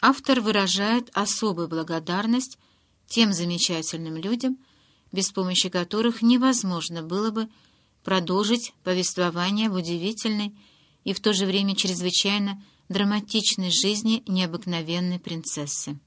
автор выражает особую благодарность тем замечательным людям, без помощи которых невозможно было бы продолжить повествование в удивительной и в то же время чрезвычайно драматичной жизни необыкновенной принцессы.